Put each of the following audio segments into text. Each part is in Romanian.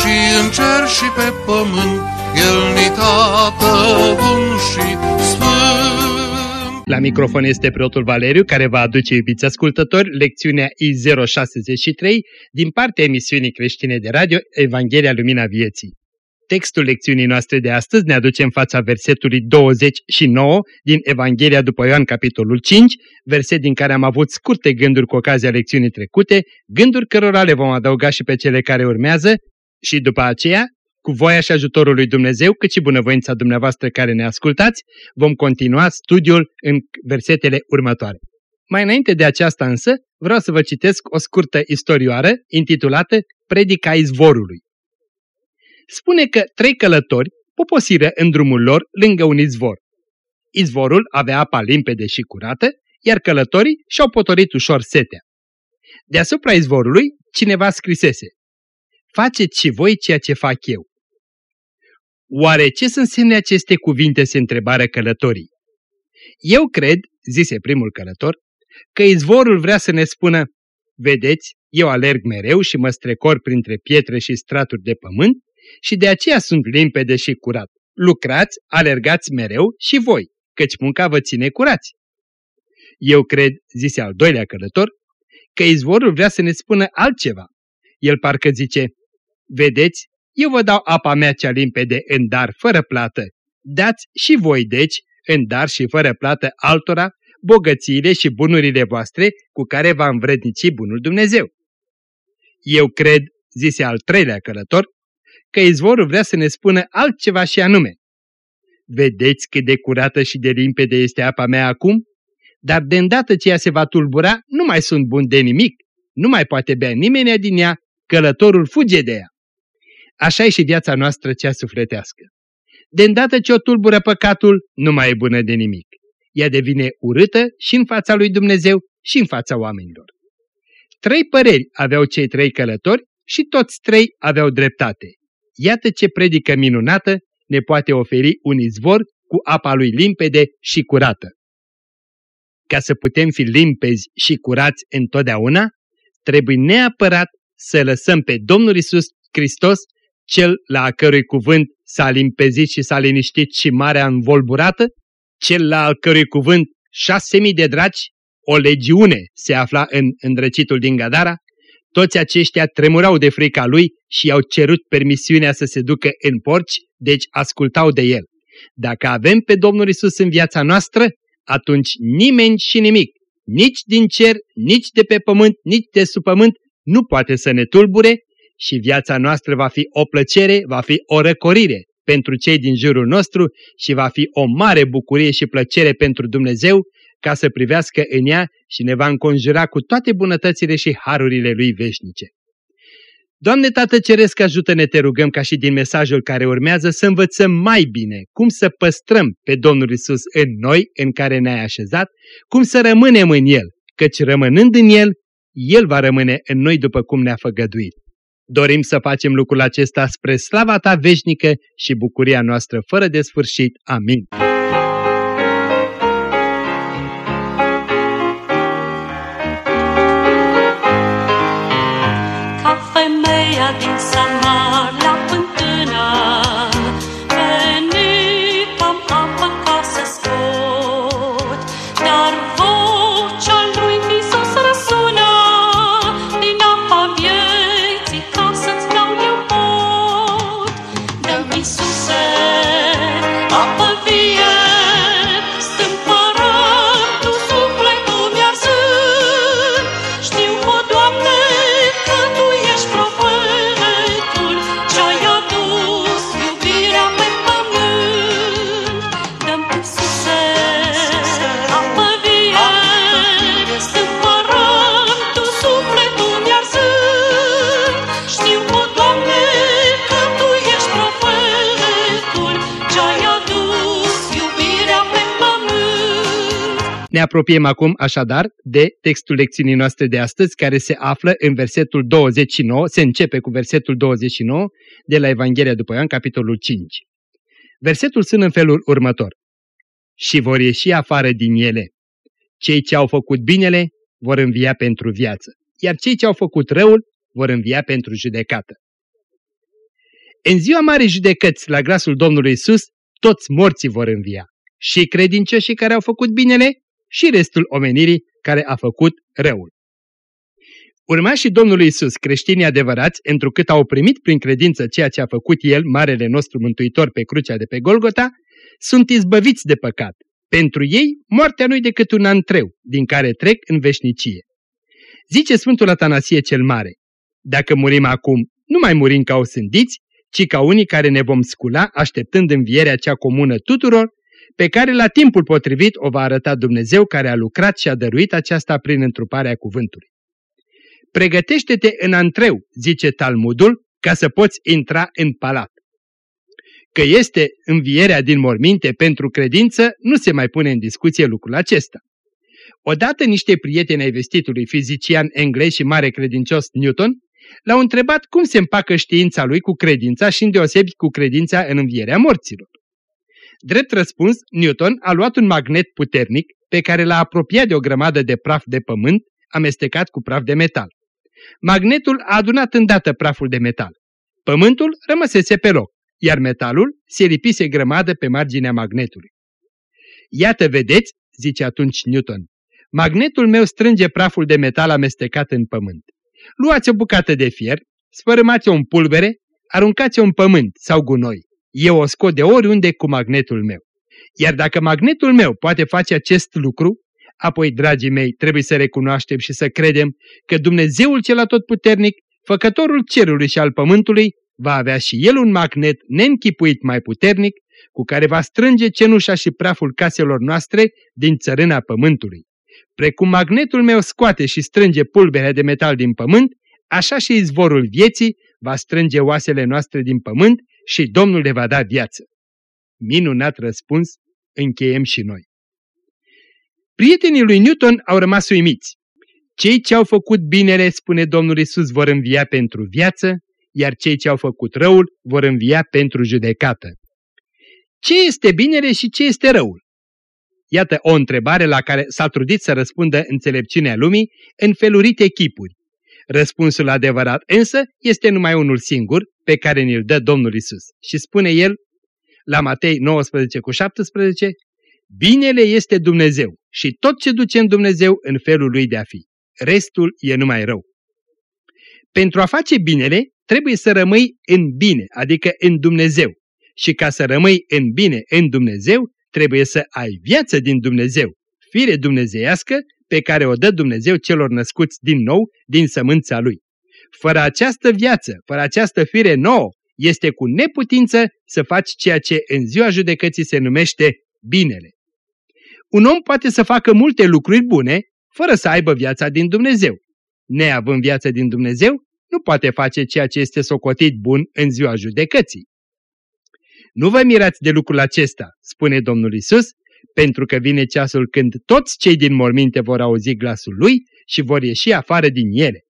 și în cer și pe pământ, El ni tată bun și sfânt. La microfon este preotul Valeriu, care va aduce, iubiți ascultători, lecțiunea I063 din partea emisiunii creștine de radio Evanghelia Lumina Vieții. Textul lecțiunii noastre de astăzi ne aduce în fața versetului 29 din Evanghelia după Ioan, capitolul 5, verset din care am avut scurte gânduri cu ocazia lecțiunii trecute, gânduri cărora le vom adăuga și pe cele care urmează și după aceea, cu voia și ajutorul lui Dumnezeu, cât și bunăvoința dumneavoastră care ne ascultați, vom continua studiul în versetele următoare. Mai înainte de aceasta însă, vreau să vă citesc o scurtă istorioară intitulată Predica izvorului spune că trei călători poposiră în drumul lor lângă un izvor. Izvorul avea apa limpede și curată, iar călătorii și-au potorit ușor setea. Deasupra izvorului, cineva scrisese, Faceți și voi ceea ce fac eu. Oare ce să însemne aceste cuvinte, se întrebară călătorii. Eu cred, zise primul călător, că izvorul vrea să ne spună, vedeți, eu alerg mereu și mă strecor printre pietre și straturi de pământ și de aceea sunt limpede și curat. Lucrați, alergați mereu și voi, căci munca vă ține curați. Eu cred, zise al doilea călător, că izvorul vrea să ne spună altceva. El parcă zice, vedeți, eu vă dau apa mea cea limpede în dar fără plată. Dați și voi, deci, în dar și fără plată altora, bogățiile și bunurile voastre cu care va învrednici bunul Dumnezeu. Eu cred, zise al treilea călător, că izvorul vrea să ne spună altceva și anume. Vedeți cât de curată și de limpede este apa mea acum? Dar de îndată ce ea se va tulbura, nu mai sunt bun de nimic. Nu mai poate bea nimeni din ea, călătorul fuge de ea. Așa e și viața noastră cea sufletească. De îndată ce o tulbură păcatul, nu mai e bună de nimic. Ea devine urâtă și în fața lui Dumnezeu și în fața oamenilor. Trei păreri aveau cei trei călători și toți trei aveau dreptate. Iată ce predică minunată ne poate oferi un izvor cu apa lui limpede și curată. Ca să putem fi limpezi și curați întotdeauna, trebuie neapărat să lăsăm pe Domnul Isus Hristos, cel la a cărui cuvânt s-a limpezit și s-a liniștit și marea învolburată, cel la al cărui cuvânt șase mii de dragi, o legiune se afla în îndrăcitul din Gadara, toți aceștia tremurau de frica lui și i-au cerut permisiunea să se ducă în porci, deci ascultau de el. Dacă avem pe Domnul Isus în viața noastră, atunci nimeni și nimic, nici din cer, nici de pe pământ, nici de sub pământ, nu poate să ne tulbure și viața noastră va fi o plăcere, va fi o răcorire pentru cei din jurul nostru și va fi o mare bucurie și plăcere pentru Dumnezeu ca să privească în ea și ne va înconjura cu toate bunătățile și harurile lui veșnice. Doamne Tată Ceresc, ajută-ne, te rugăm, ca și din mesajul care urmează, să învățăm mai bine cum să păstrăm pe Domnul Isus în noi, în care ne-ai așezat, cum să rămânem în El, căci rămânând în El, El va rămâne în noi după cum ne-a făgăduit. Dorim să facem lucrul acesta spre slava Ta veșnică și bucuria noastră fără de sfârșit. Amin. Ca femeia din Samara Ne apropiem acum așadar de textul lecțiunii noastre de astăzi care se află în versetul 29, se începe cu versetul 29 de la Evanghelia după Ioan, capitolul 5. Versetul sunt în felul următor. Și vor ieși afară din ele. Cei ce au făcut binele vor învia pentru viață, iar cei ce au făcut răul vor învia pentru judecată. În ziua mare judecăți la glasul Domnului Isus, toți morții vor învia, și credincioșii care au făcut binele și restul omenirii care a făcut răul. Urmașii Domnului Isus, creștinii adevărați, întrucât au primit prin credință ceea ce a făcut El, Marele nostru Mântuitor pe crucea de pe Golgota, sunt izbăviți de păcat. Pentru ei, moartea nu-i decât un antreu, din care trec în veșnicie. Zice Sfântul Atanasie cel Mare, dacă murim acum, nu mai murim ca o sândiți, ci ca unii care ne vom scula așteptând învierea cea comună tuturor, pe care la timpul potrivit o va arăta Dumnezeu care a lucrat și a dăruit aceasta prin întruparea cuvântului. Pregătește-te în antreu, zice Talmudul, ca să poți intra în palat. Că este învierea din morminte pentru credință, nu se mai pune în discuție lucrul acesta. Odată niște prieteni ai vestitului fizician englez și mare credincios Newton l-au întrebat cum se împacă știința lui cu credința și îndeosebi cu credința în învierea morților. Drept răspuns, Newton a luat un magnet puternic pe care l-a apropiat de o grămadă de praf de pământ amestecat cu praf de metal. Magnetul a adunat îndată praful de metal. Pământul rămăsese pe loc, iar metalul se lipise grămadă pe marginea magnetului. Iată, vedeți, zice atunci Newton, magnetul meu strânge praful de metal amestecat în pământ. Luați o bucată de fier, sfărâmați-o în pulbere, aruncați-o în pământ sau gunoi. Eu o scot de oriunde cu magnetul meu. Iar dacă magnetul meu poate face acest lucru, apoi, dragii mei, trebuie să recunoaștem și să credem că Dumnezeul cel atotputernic, făcătorul cerului și al pământului, va avea și el un magnet neînchipuit mai puternic, cu care va strânge cenușa și praful caselor noastre din țărâna pământului. Precum magnetul meu scoate și strânge pulberea de metal din pământ, așa și izvorul vieții va strânge oasele noastre din pământ și Domnul le va da viață. Minunat răspuns, încheiem și noi. Prietenii lui Newton au rămas uimiți. Cei ce au făcut binele, spune Domnul Isus, vor învia pentru viață, iar cei ce au făcut răul vor învia pentru judecată. Ce este binele și ce este răul? Iată o întrebare la care s-a trudit să răspundă înțelepciunea lumii în felurite chipuri. Răspunsul adevărat însă este numai unul singur pe care ni-l dă Domnul Isus. Și spune el la Matei 19 cu 17, Binele este Dumnezeu și tot ce duce în Dumnezeu în felul lui de a fi. Restul e numai rău. Pentru a face binele, trebuie să rămâi în bine, adică în Dumnezeu. Și ca să rămâi în bine în Dumnezeu, trebuie să ai viață din Dumnezeu, fire dumnezeiască pe care o dă Dumnezeu celor născuți din nou din sămânța Lui. Fără această viață, fără această fire nouă, este cu neputință să faci ceea ce în ziua judecății se numește binele. Un om poate să facă multe lucruri bune fără să aibă viața din Dumnezeu. Neavând viața din Dumnezeu, nu poate face ceea ce este socotit bun în ziua judecății. Nu vă mirați de lucrul acesta, spune Domnul Isus, pentru că vine ceasul când toți cei din morminte vor auzi glasul lui și vor ieși afară din ele.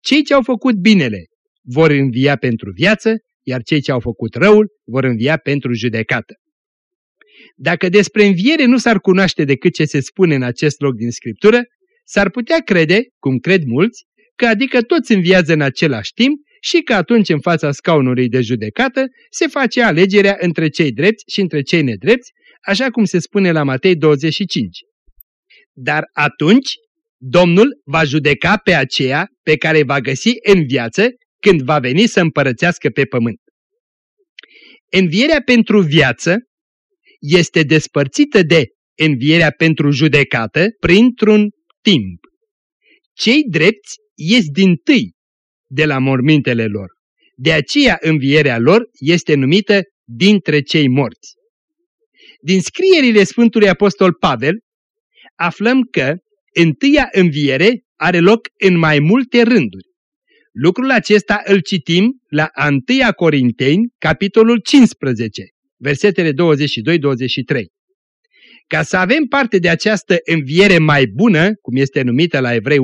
Cei ce au făcut binele vor învia pentru viață, iar cei ce au făcut răul vor învia pentru judecată. Dacă despre înviere nu s-ar cunoaște decât ce se spune în acest loc din Scriptură, s-ar putea crede, cum cred mulți, că adică toți înviază în același timp și că atunci în fața scaunului de judecată se face alegerea între cei drepți și între cei nedrepți, așa cum se spune la Matei 25. Dar atunci Domnul va judeca pe aceea pe care va găsi în viață când va veni să împărățească pe pământ. Învierea pentru viață este despărțită de învierea pentru judecată printr-un timp. Cei drepți ies din tâi de la mormintele lor. De aceea învierea lor este numită dintre cei morți. Din scrierile Sfântului Apostol Pavel aflăm că întâia înviere are loc în mai multe rânduri. Lucrul acesta îl citim la 1 Corinteni, capitolul 15, versetele 22-23. Ca să avem parte de această înviere mai bună, cum este numită la Evrei 11.35,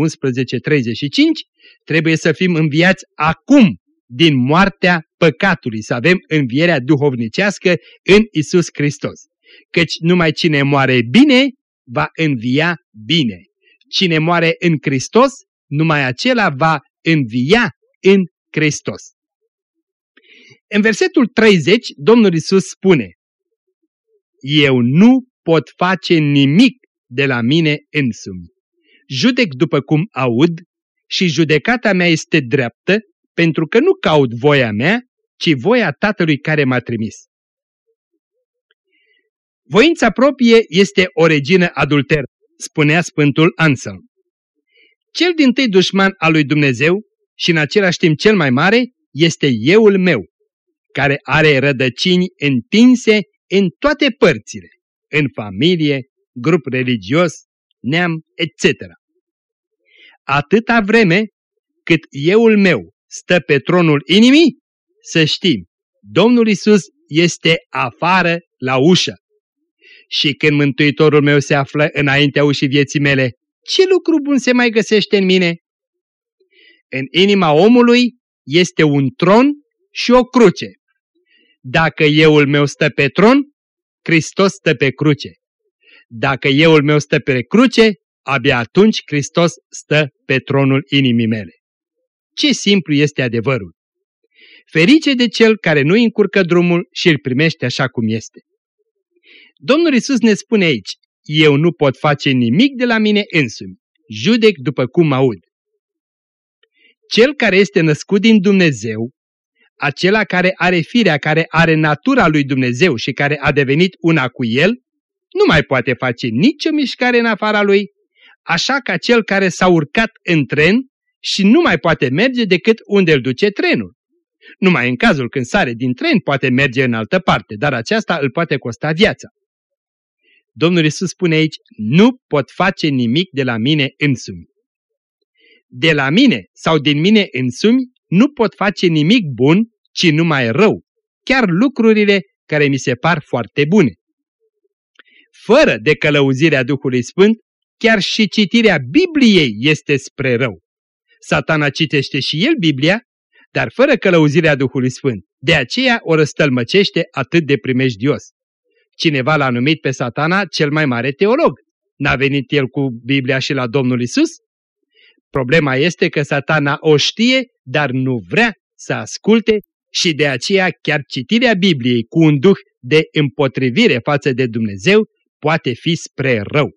trebuie să fim înviați acum din moartea păcatului, să avem învierea duhovnicească în Isus Hristos. Căci numai cine moare bine, va învia bine. Cine moare în Hristos, numai acela va învia în Hristos. În versetul 30, Domnul Isus spune, Eu nu pot face nimic de la mine însumi. Judec după cum aud și judecata mea este dreaptă, pentru că nu caut voia mea, ci voia Tatălui care m-a trimis. Voința proprie este o regină adulteră, spunea Sfântul Anselm. Cel din tâi dușman al lui Dumnezeu și în același timp cel mai mare este euul meu, care are rădăcini întinse în toate părțile, în familie, grup religios, neam, etc. Atâta vreme cât euul meu stă pe tronul inimii, să știm, Domnul Isus este afară la ușă. Și când Mântuitorul meu se află înaintea ușii vieții mele, ce lucru bun se mai găsește în mine? În inima omului este un tron și o cruce. Dacă euul meu stă pe tron, Hristos stă pe cruce. Dacă euul meu stă pe cruce, abia atunci Hristos stă pe tronul inimii mele. Ce simplu este adevărul! Ferice de cel care nu încurcă drumul și îl primește așa cum este. Domnul Isus ne spune aici, eu nu pot face nimic de la mine însumi, judec după cum aud. Cel care este născut din Dumnezeu, acela care are firea, care are natura lui Dumnezeu și care a devenit una cu el, nu mai poate face nicio mișcare în afara lui, așa ca cel care s-a urcat în tren și nu mai poate merge decât unde îl duce trenul. Numai în cazul când sare din tren poate merge în altă parte, dar aceasta îl poate costa viața. Domnul Isus spune aici, nu pot face nimic de la mine însumi. De la mine sau din mine însumi nu pot face nimic bun, ci numai rău, chiar lucrurile care mi se par foarte bune. Fără de călăuzirea Duhului Sfânt, chiar și citirea Bibliei este spre rău. Satana citește și el Biblia, dar fără călăuzirea Duhului Sfânt. De aceea o răstălmăcește atât de primejdios. Cineva l-a numit pe satana cel mai mare teolog. N-a venit el cu Biblia și la Domnul Isus? Problema este că satana o știe, dar nu vrea să asculte și de aceea chiar citirea Bibliei cu un duh de împotrivire față de Dumnezeu poate fi spre rău.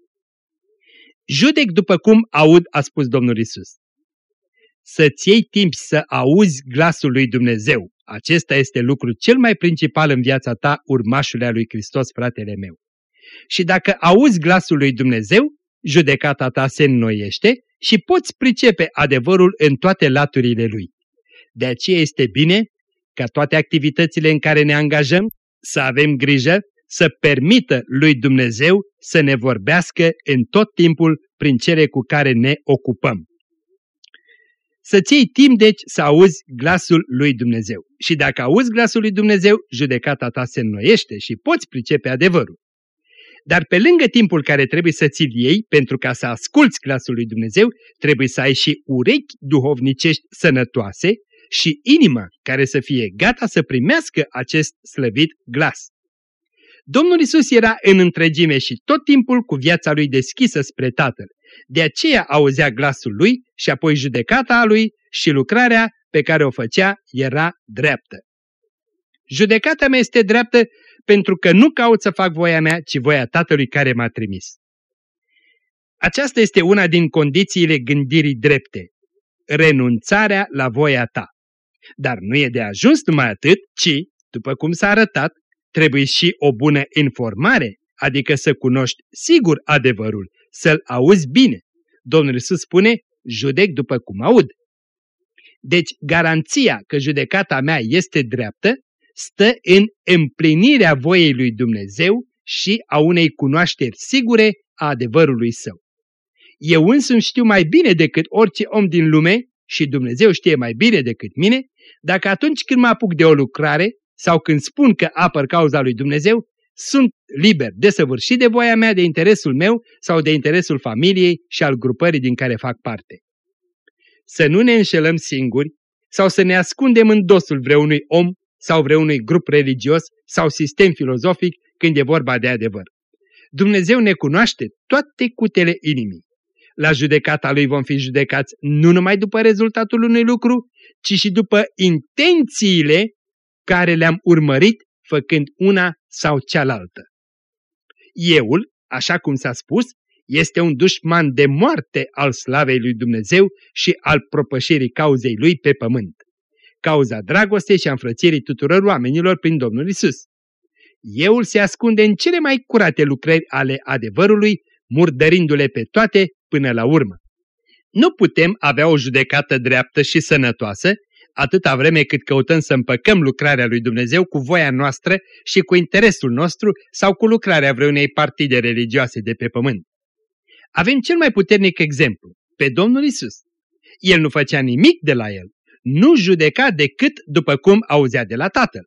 Judec după cum aud, a spus Domnul Isus. Să-ți iei timp să auzi glasul lui Dumnezeu. Acesta este lucru cel mai principal în viața ta, urmașule a lui Hristos, fratele meu. Și dacă auzi glasul lui Dumnezeu, judecata ta se înnoiește și poți pricepe adevărul în toate laturile lui. De aceea este bine ca toate activitățile în care ne angajăm să avem grijă să permită lui Dumnezeu să ne vorbească în tot timpul prin cele cu care ne ocupăm. Să-ți iei timp, deci, să auzi glasul lui Dumnezeu. Și dacă auzi glasul lui Dumnezeu, judecata ta se înnoiește și poți pricepe adevărul. Dar pe lângă timpul care trebuie să ți-l iei pentru ca să asculți glasul lui Dumnezeu, trebuie să ai și urechi duhovnicești sănătoase și inimă care să fie gata să primească acest slăvit glas. Domnul Isus era în întregime și tot timpul cu viața lui deschisă spre Tatăl. De aceea auzea glasul lui și apoi judecata a lui și lucrarea pe care o făcea era dreaptă. Judecata mea este dreaptă pentru că nu caut să fac voia mea, ci voia Tatălui care m-a trimis. Aceasta este una din condițiile gândirii drepte, renunțarea la voia ta. Dar nu e de ajuns numai atât, ci, după cum s-a arătat, trebuie și o bună informare, adică să cunoști sigur adevărul, să-l auzi bine. Domnul Iisus spune, judec după cum aud. Deci garanția că judecata mea este dreaptă stă în împlinirea voiei lui Dumnezeu și a unei cunoașteri sigure a adevărului său. Eu însumi știu mai bine decât orice om din lume și Dumnezeu știe mai bine decât mine, dacă atunci când mă apuc de o lucrare sau când spun că apăr cauza lui Dumnezeu, sunt liber, desăvârșit de voia mea, de interesul meu sau de interesul familiei și al grupării din care fac parte. Să nu ne înșelăm singuri sau să ne ascundem în dosul vreunui om sau vreunui grup religios sau sistem filozofic când e vorba de adevăr. Dumnezeu ne cunoaște toate cutele inimii. La judecata Lui vom fi judecați nu numai după rezultatul unui lucru, ci și după intențiile care le-am urmărit făcând una sau cealaltă. Euul, așa cum s-a spus, este un dușman de moarte al slavei lui Dumnezeu și al propășirii cauzei lui pe pământ. Cauza dragostei și a înfrățirii tuturor oamenilor prin Domnul Isus. Euul se ascunde în cele mai curate lucrări ale adevărului, murdărindu-le pe toate până la urmă. Nu putem avea o judecată dreaptă și sănătoasă atâta vreme cât căutăm să împăcăm lucrarea lui Dumnezeu cu voia noastră și cu interesul nostru sau cu lucrarea vreunei partide religioase de pe pământ. Avem cel mai puternic exemplu, pe Domnul Isus. El nu făcea nimic de la el, nu judeca decât după cum auzea de la Tatăl.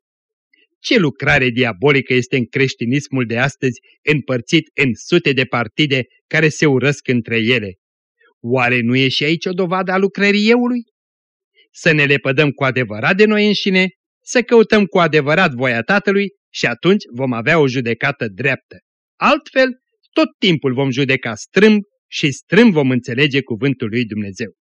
Ce lucrare diabolică este în creștinismul de astăzi, împărțit în sute de partide care se urăsc între ele? Oare nu e și aici o dovadă a lucrării eului? Să ne lepădăm cu adevărat de noi înșine, să căutăm cu adevărat voia Tatălui și atunci vom avea o judecată dreaptă. Altfel, tot timpul vom judeca strâmb și strâmb vom înțelege cuvântul lui Dumnezeu.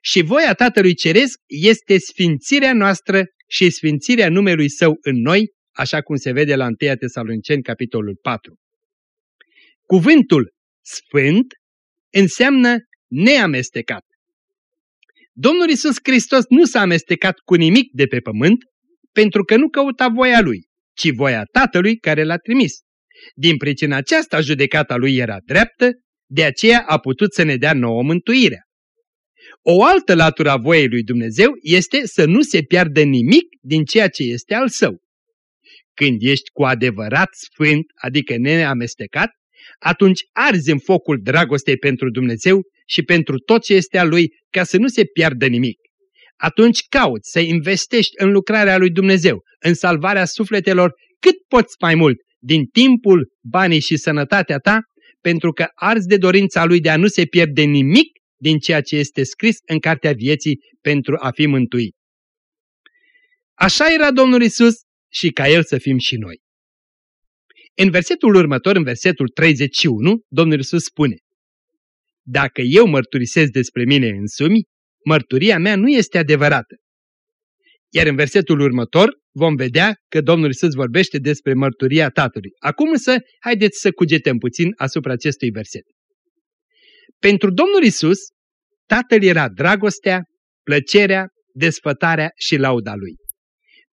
Și voia Tatălui Ceresc este sfințirea noastră și sfințirea numelui Său în noi, așa cum se vede la 1 Tesaloniceni, capitolul 4. Cuvântul sfânt înseamnă neamestecat. Domnul Isus Hristos nu s-a amestecat cu nimic de pe pământ, pentru că nu căuta voia Lui, ci voia Tatălui care l-a trimis. Din pricina aceasta judecata Lui era dreaptă, de aceea a putut să ne dea nouă mântuirea. O altă latură a voiei lui Dumnezeu este să nu se piardă nimic din ceea ce este al său. Când ești cu adevărat sfânt, adică neamestecat, atunci arzi în focul dragostei pentru Dumnezeu și pentru tot ce este al Lui, ca să nu se piardă nimic. Atunci cauți să investești în lucrarea lui Dumnezeu, în salvarea sufletelor, cât poți mai mult, din timpul, banii și sănătatea ta, pentru că arzi de dorința Lui de a nu se pierde nimic din ceea ce este scris în Cartea Vieții pentru a fi mântuit. Așa era Domnul Isus și ca El să fim și noi. În versetul următor, în versetul 31, Domnul Isus spune Dacă eu mărturisesc despre mine însumi, mărturia mea nu este adevărată. Iar în versetul următor vom vedea că Domnul Isus vorbește despre mărturia Tatălui. Acum însă, haideți să cugetăm puțin asupra acestui verset. Pentru Domnul Isus, Tatăl era dragostea, plăcerea, desfătarea și lauda Lui.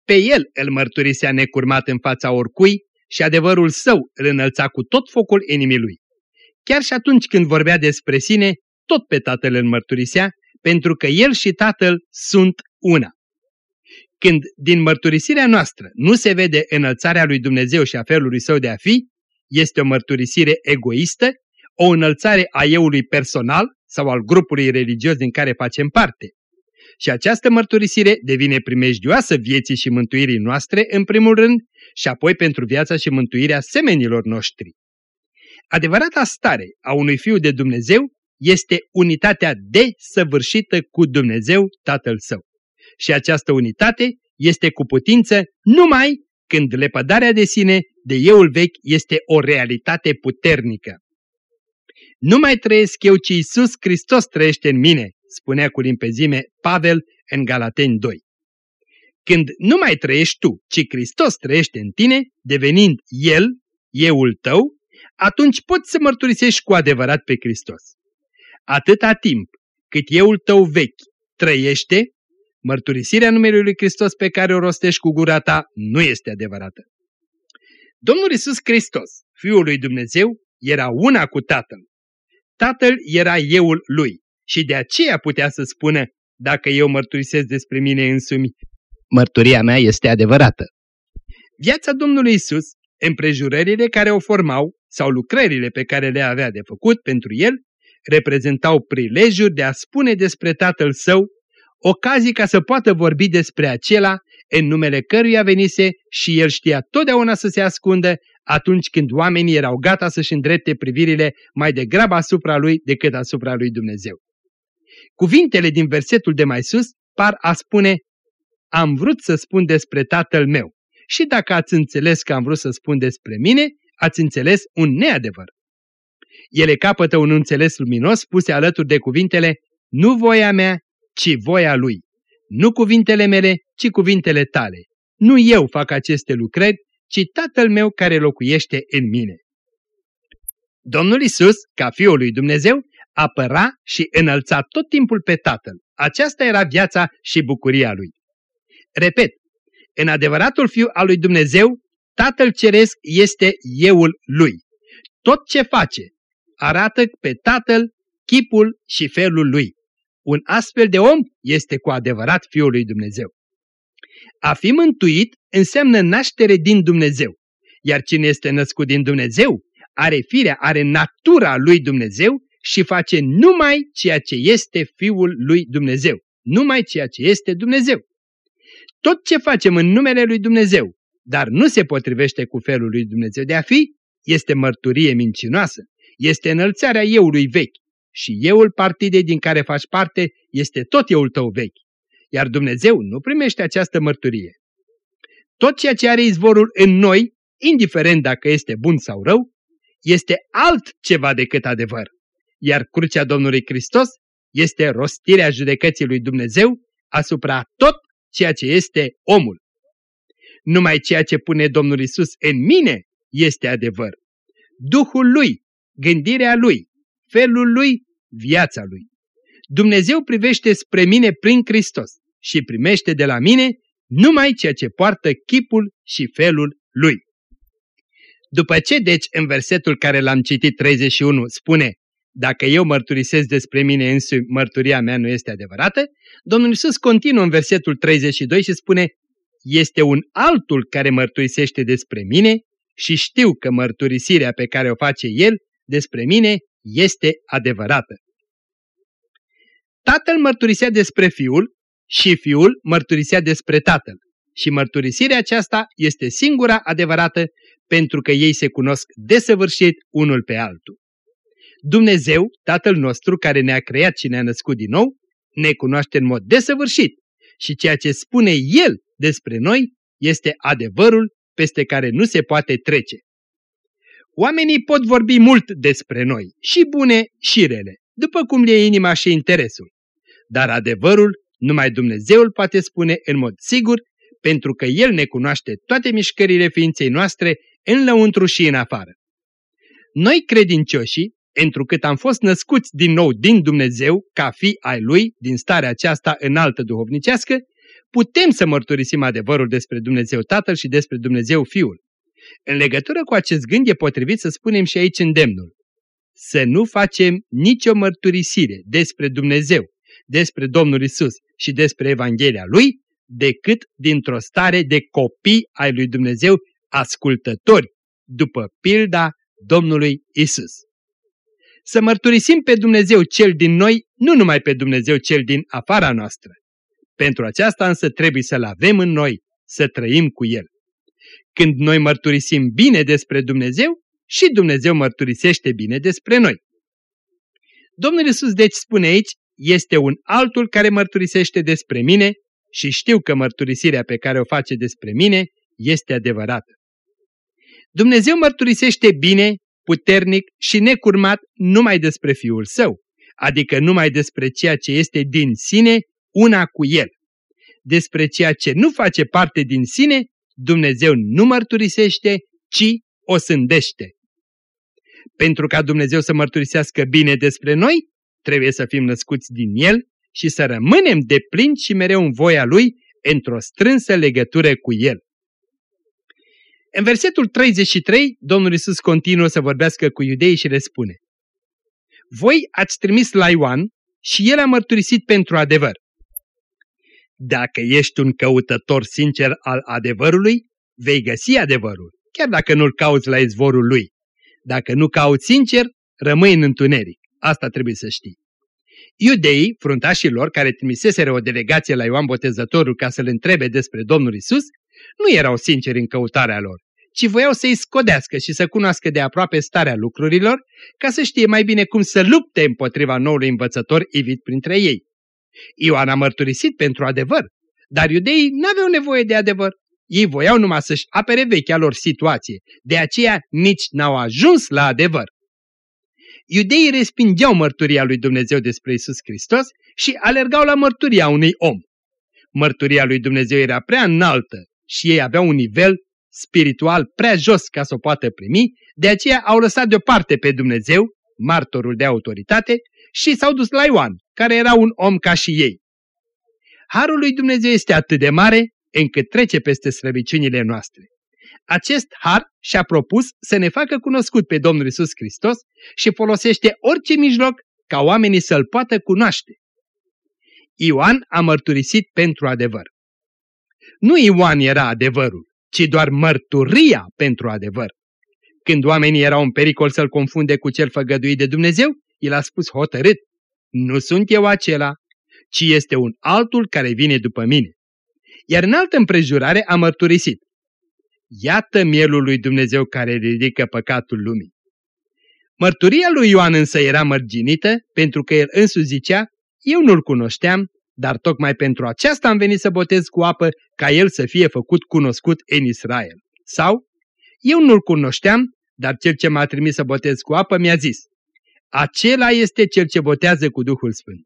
Pe El îl mărturisea necurmat în fața oricui și adevărul său îl înălța cu tot focul inimii lui. Chiar și atunci când vorbea despre sine, tot pe Tatăl îl mărturisea, pentru că El și Tatăl sunt una. Când din mărturisirea noastră nu se vede înălțarea lui Dumnezeu și a felului său de a fi, este o mărturisire egoistă, o înălțare a euului personal sau al grupului religios din care facem parte. Și această mărturisire devine primejdioasă vieții și mântuirii noastre, în primul rând, și apoi pentru viața și mântuirea semenilor noștri. Adevărata stare a unui fiu de Dumnezeu este unitatea desăvârșită cu Dumnezeu Tatăl Său. Și această unitate este cu putință numai când lepădarea de sine de euul vechi este o realitate puternică. Nu mai trăiesc eu, ci Iisus Hristos trăiește în mine, spunea cu limpezime Pavel în Galateni 2. Când nu mai trăiești tu, ci Hristos trăiește în tine, devenind El, euul tău, atunci poți să mărturisești cu adevărat pe Hristos. Atâta timp cât euul tău vechi trăiește, mărturisirea numelui lui Hristos pe care o rostești cu gura ta nu este adevărată. Domnul Isus Hristos, Fiul lui Dumnezeu, era una cu Tatăl. Tatăl era euul lui și de aceea putea să spună, dacă eu mărturisesc despre mine însumi, mărturia mea este adevărată. Viața Domnului Isus, împrejurările care o formau sau lucrările pe care le avea de făcut pentru el, reprezentau prilejuri de a spune despre Tatăl Său, ocazii ca să poată vorbi despre acela în numele căruia venise și el știa totdeauna să se ascundă atunci când oamenii erau gata să-și îndrepte privirile mai degrabă asupra lui decât asupra lui Dumnezeu. Cuvintele din versetul de mai sus par a spune Am vrut să spun despre tatăl meu și dacă ați înțeles că am vrut să spun despre mine, ați înțeles un neadevăr. Ele capătă un înțeles luminos puse alături de cuvintele Nu voia mea, ci voia lui. Nu cuvintele mele, ci cuvintele tale. Nu eu fac aceste lucrări, ci Tatăl meu care locuiește în mine. Domnul Isus, ca Fiul lui Dumnezeu, apăra și înălța tot timpul pe Tatăl. Aceasta era viața și bucuria lui. Repet, în adevăratul Fiu al lui Dumnezeu, Tatăl Ceresc este euul lui. Tot ce face arată pe Tatăl chipul și felul lui. Un astfel de om este cu adevărat Fiul lui Dumnezeu. A fi mântuit înseamnă naștere din Dumnezeu, iar cine este născut din Dumnezeu are firea, are natura lui Dumnezeu și face numai ceea ce este Fiul lui Dumnezeu, numai ceea ce este Dumnezeu. Tot ce facem în numele lui Dumnezeu, dar nu se potrivește cu felul lui Dumnezeu de a fi, este mărturie mincinoasă, este înălțarea euului vechi și euul partidei din care faci parte este tot euul tău vechi. Iar Dumnezeu nu primește această mărturie. Tot ceea ce are izvorul în noi, indiferent dacă este bun sau rău, este altceva decât adevăr. Iar crucea Domnului Hristos este rostirea judecății lui Dumnezeu asupra tot ceea ce este omul. Numai ceea ce pune Domnul Isus în mine este adevăr. Duhul lui, gândirea lui, felul lui, viața lui. Dumnezeu privește spre mine prin Hristos și primește de la mine numai ceea ce poartă chipul și felul lui. După ce, deci, în versetul care l-am citit 31 spune dacă eu mărturisesc despre mine însumi, mărturia mea nu este adevărată, Domnul Iisus continuă în versetul 32 și spune, este un altul care mărturisește despre mine și știu că mărturisirea pe care o face el despre mine este adevărată. Tatăl mărturisea despre fiul și fiul mărturisea despre tatăl. Și mărturisirea aceasta este singura adevărată pentru că ei se cunosc desăvârșit unul pe altul. Dumnezeu, Tatăl nostru care ne-a creat și ne-a născut din nou, ne cunoaște în mod desăvârșit și ceea ce spune El despre noi este adevărul peste care nu se poate trece. Oamenii pot vorbi mult despre noi, și bune și rele, după cum le e inima și interesul. Dar adevărul numai Dumnezeul poate spune în mod sigur, pentru că El ne cunoaște toate mișcările ființei noastre în lăuntru și în afară. Noi credincioșii întrucât am fost născuți din nou din Dumnezeu, ca fi ai Lui, din starea aceasta înaltă duhovnicească, putem să mărturisim adevărul despre Dumnezeu Tatăl și despre Dumnezeu Fiul. În legătură cu acest gând e potrivit să spunem și aici îndemnul. Să nu facem nicio mărturisire despre Dumnezeu, despre Domnul Isus și despre Evanghelia Lui, decât dintr-o stare de copii ai lui Dumnezeu, ascultători, după pilda Domnului Isus să mărturisim pe Dumnezeu cel din noi, nu numai pe Dumnezeu cel din afara noastră. Pentru aceasta însă trebuie să-L avem în noi, să trăim cu El. Când noi mărturisim bine despre Dumnezeu, și Dumnezeu mărturisește bine despre noi. Domnul Iisus deci spune aici, este un altul care mărturisește despre mine și știu că mărturisirea pe care o face despre mine este adevărată. Dumnezeu mărturisește bine puternic și necurmat numai despre Fiul Său, adică numai despre ceea ce este din sine una cu El. Despre ceea ce nu face parte din sine, Dumnezeu nu mărturisește, ci o sândește. Pentru ca Dumnezeu să mărturisească bine despre noi, trebuie să fim născuți din El și să rămânem de plin și mereu în voia Lui, într-o strânsă legătură cu El. În versetul 33, Domnul Isus continuă să vorbească cu iudeii și le spune Voi ați trimis la Ioan și el a mărturisit pentru adevăr. Dacă ești un căutător sincer al adevărului, vei găsi adevărul, chiar dacă nu-l cauți la izvorul lui. Dacă nu cauți sincer, rămâi în întuneric. Asta trebuie să știi. Iudeii, fruntașii lor, care trimiseseră o delegație la Ioan Botezătorul ca să-l întrebe despre Domnul Isus, nu erau sinceri în căutarea lor, ci voiau să-i scodească și să cunoască de aproape starea lucrurilor, ca să știe mai bine cum să lupte împotriva noului învățător ivit printre ei. Ioan a mărturisit pentru adevăr, dar iudeii n-aveau nevoie de adevăr. Ei voiau numai să-și apere vechea lor situație, de aceea nici n-au ajuns la adevăr. Iudeii respingeau mărturia lui Dumnezeu despre Isus Hristos și alergau la mărturia unui om. Mărturia lui Dumnezeu era prea înaltă și ei aveau un nivel spiritual prea jos ca să o poată primi, de aceea au lăsat deoparte pe Dumnezeu, martorul de autoritate, și s-au dus la Ioan, care era un om ca și ei. Harul lui Dumnezeu este atât de mare încât trece peste slăbiciunile noastre. Acest har și-a propus să ne facă cunoscut pe Domnul Isus Hristos și folosește orice mijloc ca oamenii să-L poată cunoaște. Ioan a mărturisit pentru adevăr. Nu Ioan era adevărul, ci doar mărturia pentru adevăr. Când oamenii erau în pericol să-L confunde cu cel făgăduit de Dumnezeu, el a spus hotărât, nu sunt eu acela, ci este un altul care vine după mine. Iar în altă împrejurare a mărturisit, Iată mielul lui Dumnezeu care ridică păcatul lumii. Mărturia lui Ioan însă era mărginită pentru că el însuși zicea, eu nu-l cunoșteam, dar tocmai pentru aceasta am venit să botez cu apă ca el să fie făcut cunoscut în Israel. Sau, eu nu-l cunoșteam, dar cel ce m-a trimis să botez cu apă mi-a zis, acela este cel ce botează cu Duhul Sfânt.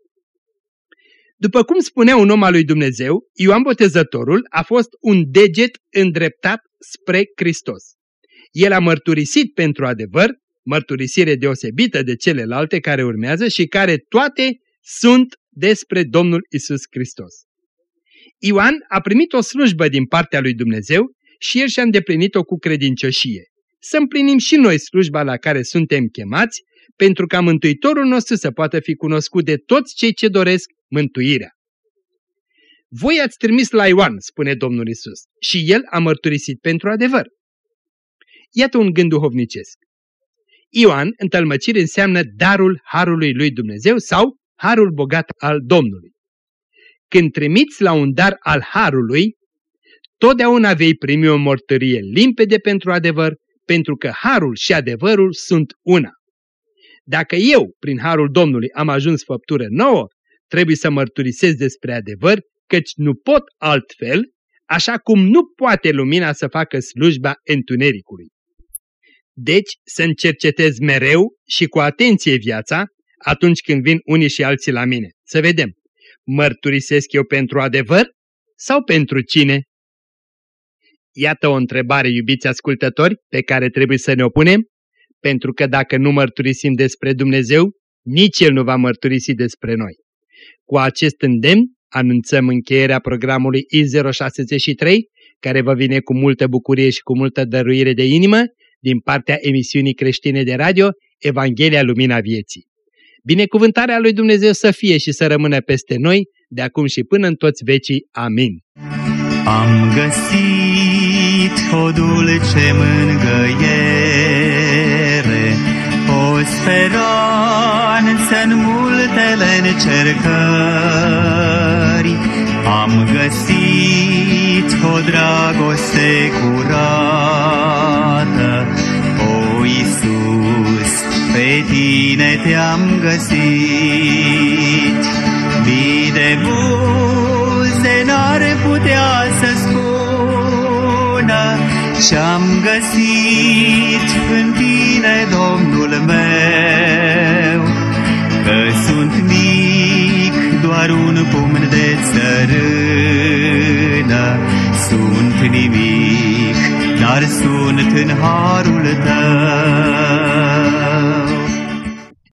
După cum spunea un om al lui Dumnezeu, Ioan Botezătorul a fost un deget îndreptat spre Hristos. El a mărturisit pentru adevăr, mărturisire deosebită de celelalte care urmează și care toate sunt despre Domnul Isus Hristos. Ioan a primit o slujbă din partea lui Dumnezeu și el și-a îndeplinit-o cu credincioșie. Să împlinim și noi slujba la care suntem chemați, pentru ca Mântuitorul nostru să poată fi cunoscut de toți cei ce doresc mântuirea. Voi ați trimis la Ioan, spune Domnul Isus, și el a mărturisit pentru adevăr. Iată un gând duhovnicesc. Ioan, în tălmăcire, înseamnă darul Harului lui Dumnezeu sau Harul bogat al Domnului. Când trimiți la un dar al Harului, totdeauna vei primi o mortărie limpede pentru adevăr, pentru că Harul și adevărul sunt una. Dacă eu, prin Harul Domnului, am ajuns făptură nouă, trebuie să mărturisesc despre adevăr căci nu pot altfel, așa cum nu poate lumina să facă slujba întunericului. Deci să-mi cercetez mereu și cu atenție viața atunci când vin unii și alții la mine. Să vedem, mărturisesc eu pentru adevăr sau pentru cine? Iată o întrebare, iubiți ascultători, pe care trebuie să ne opunem, pentru că dacă nu mărturisim despre Dumnezeu, nici El nu va mărturisi despre noi. Cu acest îndemn, anunțăm încheierea programului I063, care vă vine cu multă bucurie și cu multă dăruire de inimă din partea emisiunii creștine de radio Evanghelia Lumina Vieții. Binecuvântarea lui Dumnezeu să fie și să rămână peste noi, de acum și până în toți vecii. Amin. Am găsit o dulce mângăiere, o speranță în multele încercări. Am găsit o dragoste curată, o Iisus, pe tine te-am găsit. Mii de buze n-ar putea să spună ce-am găsit în tine, Domnul meu, că sunt mic, doar un pumn de țărână, sunt nimic, dar sunt în harul tău.